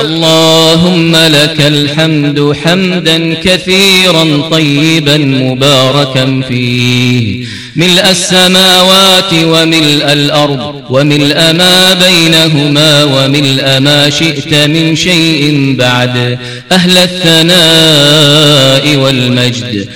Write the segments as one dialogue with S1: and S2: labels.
S1: اللهم لك الحمد حمدا كثيرا طيبا مباركا فيه. ملء السماوات وملء الأرض وملء ما بينهما وملء ما شئت من شيء بعد. أهل الثناء والمجد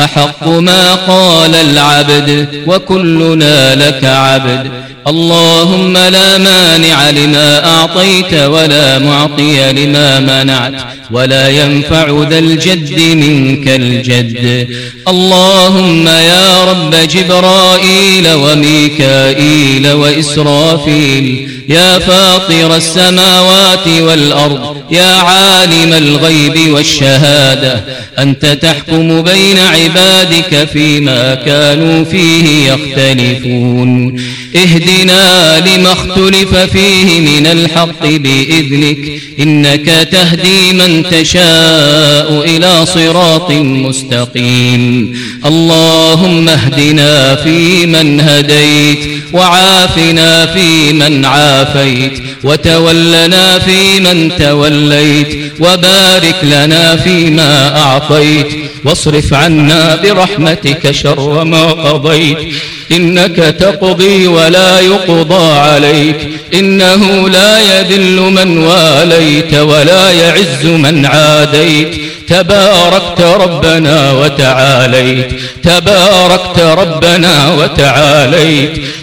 S1: أحق ما قال العبد وكلنا لك عبد. اللهم لا مانع لما أعطيت ولا معطي لما منعت ولا ينفع ذا الجد منك الجد. اللهم يا رب جبرائيل وميكائيل وإسرافيل يا فاطر السماوات والأرض يا عالم الغيب والشهادة أنت تحكم بين عبادك فيما كانوا فيه يختلفون. اهدنا لما اختلف فيه من الحق بإذنك. إنك تهدي من تشاء إلى صراط مستقيم. اللهم اهدنا فيمن هديت وعافنا فيمن عافيت وتولنا فيمن توليت وبارك لنا فيما أعطيت. واصرف عنا برحمتك شر ما قضيت. إنك تقضي ولا يقضى عليك. إنه لا يذل من واليت ولا يعز من عاديت. تباركت ربنا وتعاليت. تباركت ربنا وتعاليت.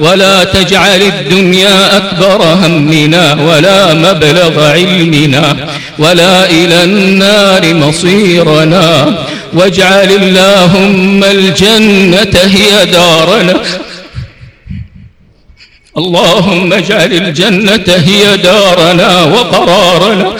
S1: ولا تجعل الدنيا أكبر همنا ولا مبلغ علمنا ولا إلى النار مصيرنا واجعل اللهم الجنة هي دارنا. اللهم اجعل الجنة هي دارنا وقرارنا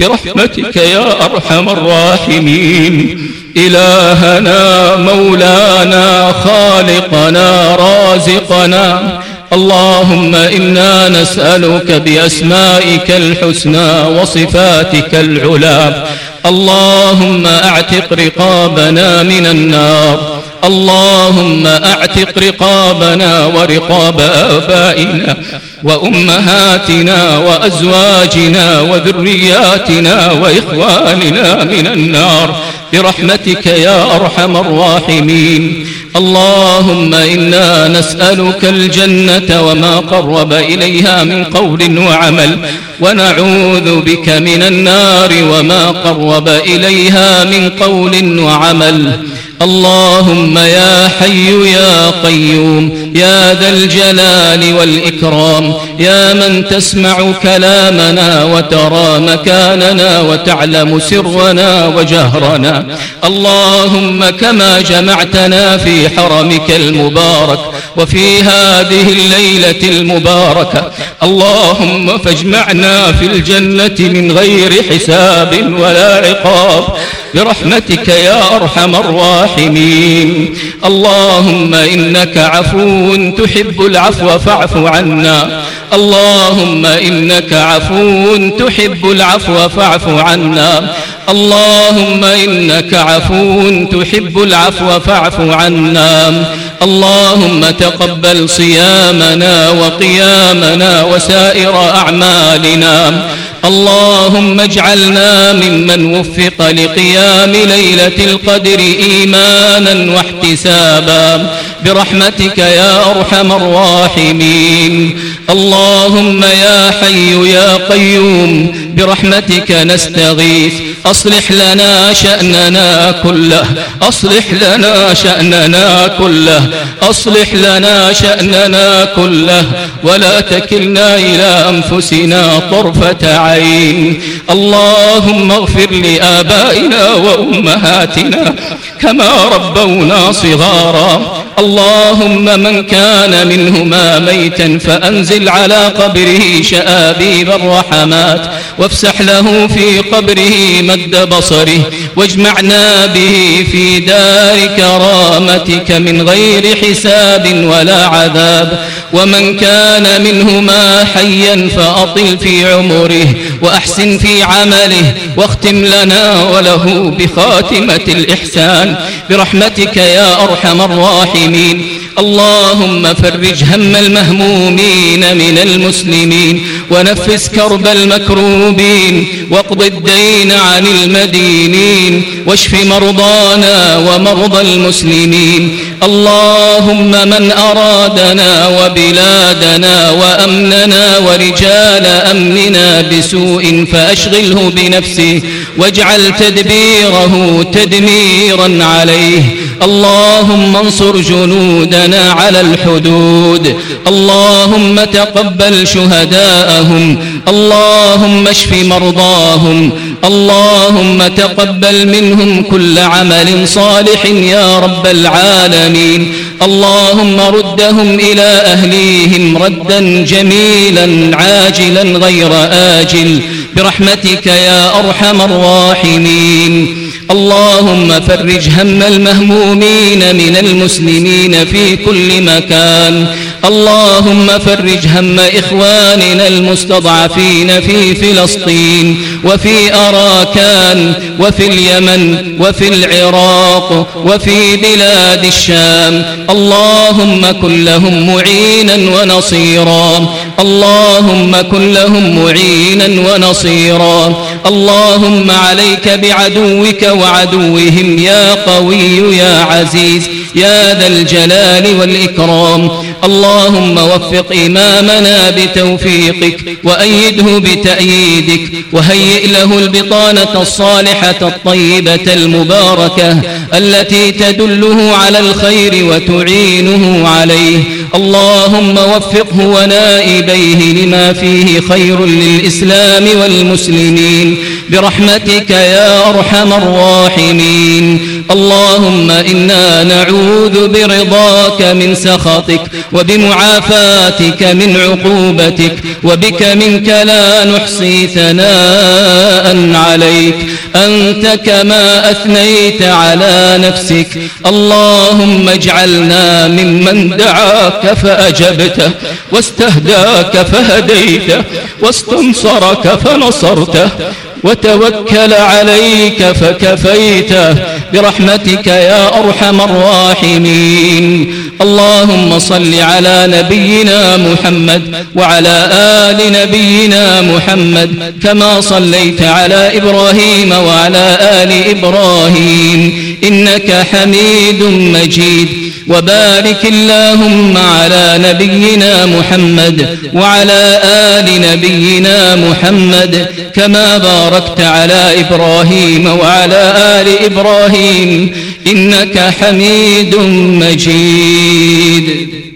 S1: برحمتك يا أرحم الراحمين. إلهنا مولانا خالقنا رازقنا. اللهم إنا نسألك بأسمائك الحسنى وصفاتك العلا اللهم أعتق رقابنا من النار. اللهم أعتق رقابنا ورقاب آبائنا. وأمهاتنا وأزواجنا وذرياتنا وإخواننا من النار برحمتك يا أرحم الراحمين. اللهم إنا نسألك الجنة وما قرب إليها من قول وعمل ونعوذ بك من النار وما قرب إليها من قول وعمل. اللهم يا حي يا قيوم يا ذا الجلال والإكرام يا من تسمع كلامنا وترى مكاننا وتعلم سرنا وجهرنا. اللهم كما جمعتنا في حرمك المبارك وفي هذه الليلة المباركة. اللهم فاجمعنا في الجنة من غير حساب ولا عقاب. برحمتك يا أرحم الراحمين. اللهم إنك عفو تحب العفو فاعف عنا. اللهم إنك عفو تحب العفو فاعف عنا. اللهم إنك عفو تحب العفو فاعف عنا. اللهم تقبل صيامنا وقيامنا وسائر أعمالنا. اللهم اجعلنا ممن وفق لقيام ليلة القدر إيمانا واحتسابا. برحمتك يا أرحم الراحمين. اللهم يا حي يا قيوم برحمتك نستغيث. أصلح لنا شأننا كله أصلح لنا شأننا كله أصلح لنا شأننا كله. ولا تكلنا إلى أنفسنا طرفة عين. اللهم اغفر لآبائنا وأمهاتنا كما ربونا صغارا. اللهم من كان منهما ميتا فأنزل على قبره شآبيب الرحمات وافسح له في قبره مد بصره واجمعنا به في دار كرامتك من غير حساب ولا عذاب ومن كان منهما حيا فأطل في عمره وأحسن في عمله واختم لنا وله بخاتمة الإحسان. برحمتك يا أرحم الراحمين. اللهم فرج هم المهمومين من المسلمين ونفس كرب المكروبين واقض الدين عن المدينين واشف مرضانا ومرضى المسلمين اللهم من أرادنا وبلادنا وأمننا ورجال أمننا بسوء فأشغله بنفسه واجعل تدبيره تدميرا عليه. اللهم انصر جنودنا على الحدود. اللهم تقبل شهداءهم. اللهم اشف مرضاهم. اللهم تقبل منهم كل عمل صالح يا رب العالمين. اللهم ردهم إلى أهليهم ردا جميلا عاجلا غير آجل. برحمتك يا أرحم الراحمين. اللهم فرج هم المهمومين من المسلمين في كل مكان. اللهم فرج هم إخواننا المستضعفين في فلسطين وفي أراكان وفي اليمن وفي العراق وفي بلاد الشام. اللهم كن لهم معينا ونصيرا. اللهم كن لهم معينا ونصيرا. اللهم عليك بعدوك وعدوهم يا قوي يا عزيز يا ذا الجلال والإكرام. اللهم وفق إمامنا بتوفيقك وأيده بتأييدك وهيئ له البطانة الصالحة الطيبة المباركة التي تدله على الخير وتعينه عليه. اللهم وفقه ونائبيه لما فيه خير للإسلام والمسلمين. برحمتك يا أرحم الراحمين. اللهم إنا نعوذ برضاك من سخطك وبمعافاتك من عقوبتك وبك منك لا نحصي ثناء عليك. أنت كما أثنيت على نفسك. اللهم اجعلنا ممن دعاك فأجبته واستهداك فهديته واستنصرك فنصرته وتوكل عليك فكفيته برحمتك يا أرحم الراحمين. اللهم صل على نبينا محمد وعلى آل نبينا محمد كما صليت على إبراهيم وعلى آل إبراهيم. إنك حميد مجيد. وبارك اللهم على نبينا محمد وعلى آل نبينا محمد كما باركت على إبراهيم وعلى آل إبراهيم إنك حميد مجيد.